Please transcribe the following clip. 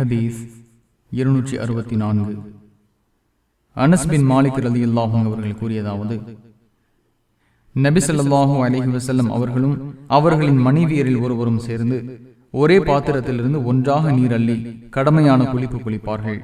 ஹதீஸ் இருநூற்றி அறுபத்தி நான்கு. அனஸ்பின் மாலிக் ரதி அல்லாஹும் அவர்கள் கூறியதாவது நபிசல்லாஹூ அலஹி வசல்லம் அவர்களும் அவர்களின் மனைவியரில் ஒருவரும் சேர்ந்து ஒரே பாத்திரத்திலிருந்து ஒன்றாக நீர் அள்ளி கடமையான குளிப்பு குளிப்பார்கள்.